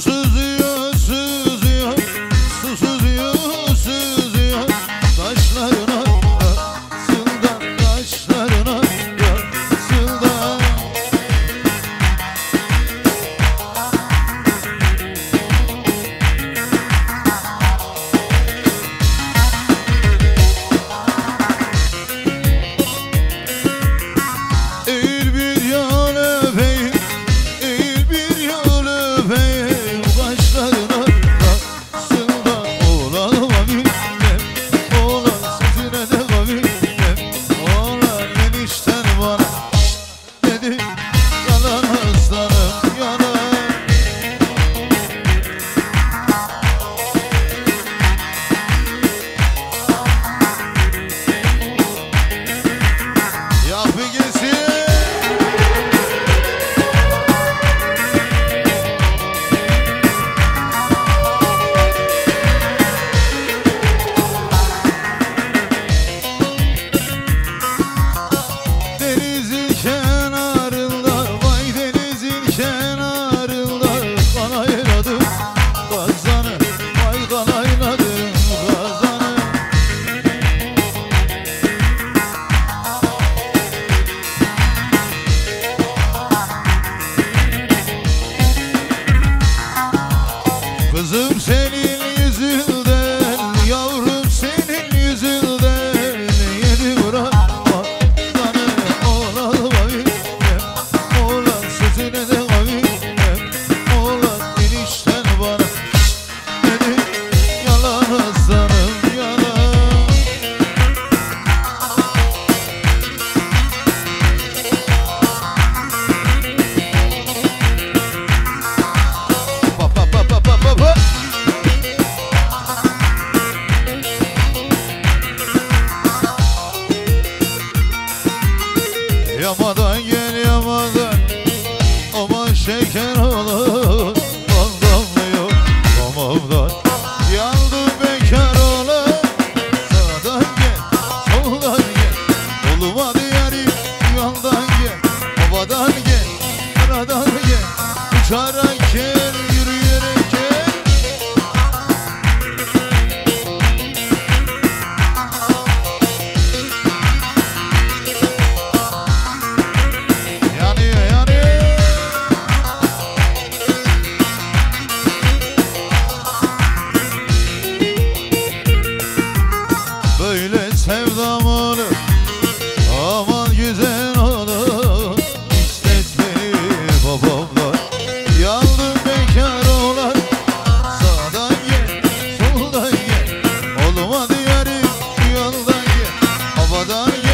Zuzu. eu mundo kafadan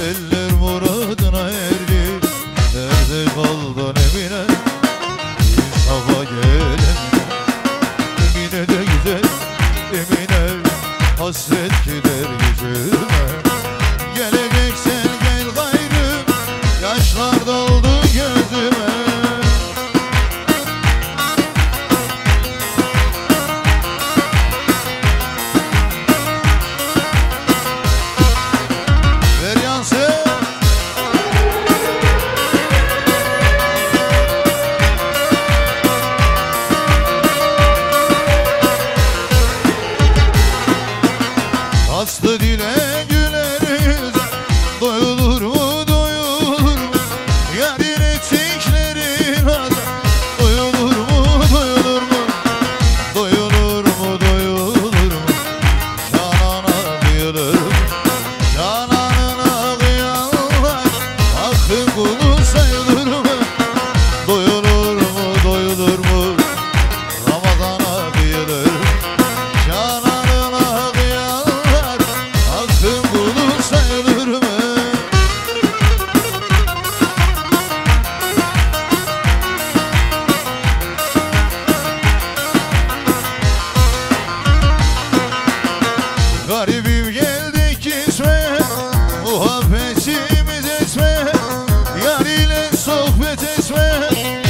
Eller muradına erdi Kızgınım so with is man.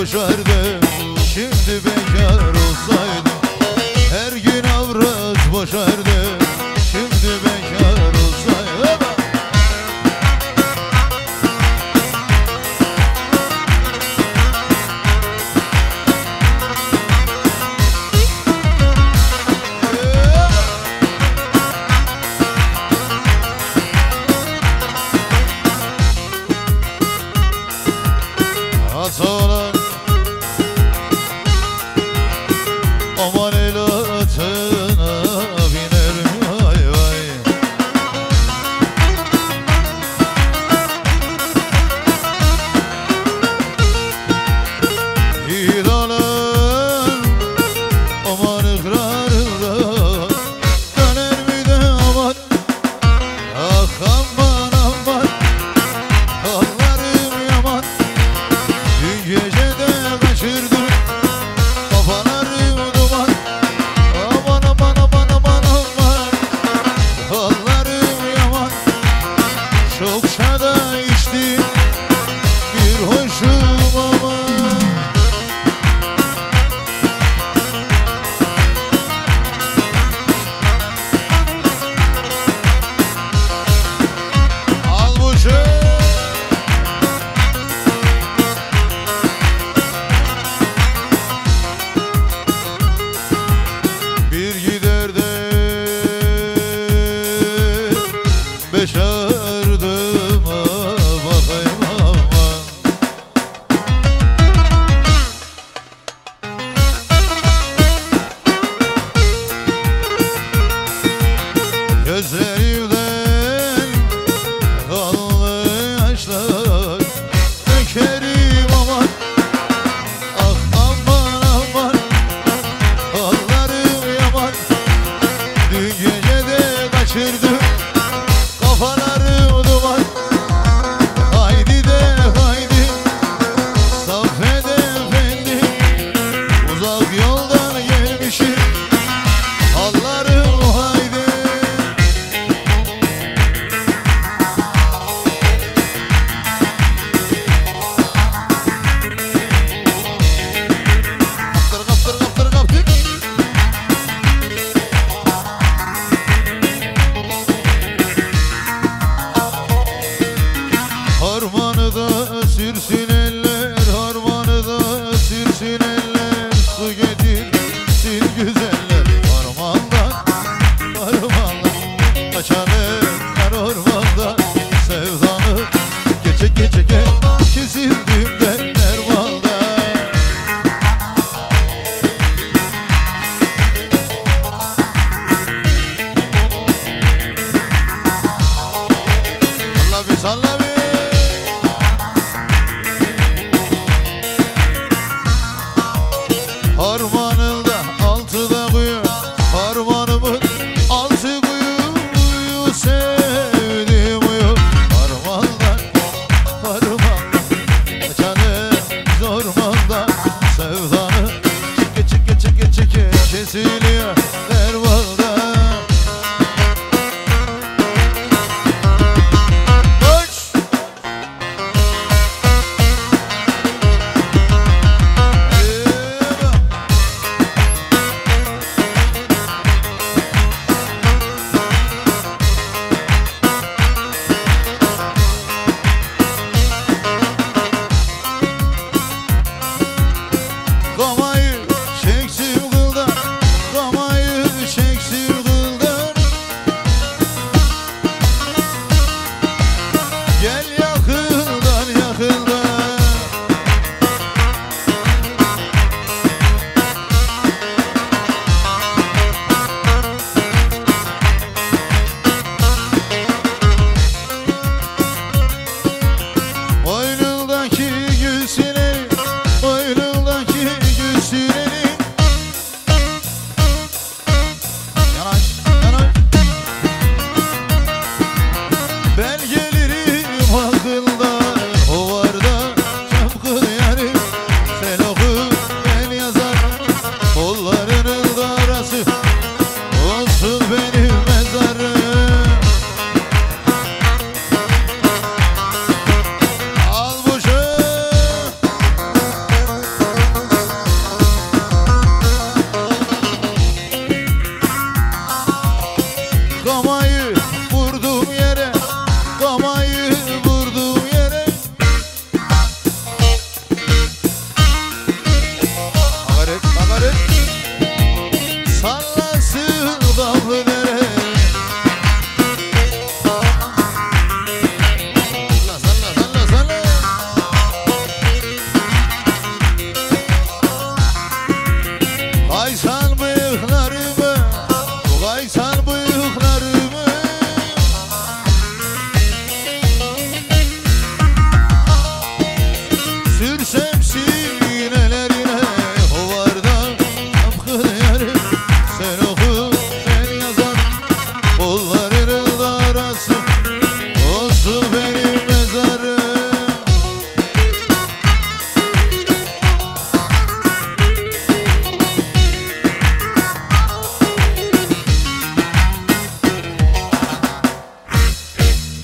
boşardı Şimdi bekar olsaydım Her gün avrat boşardı. Şimdi bekar olsaydım Solo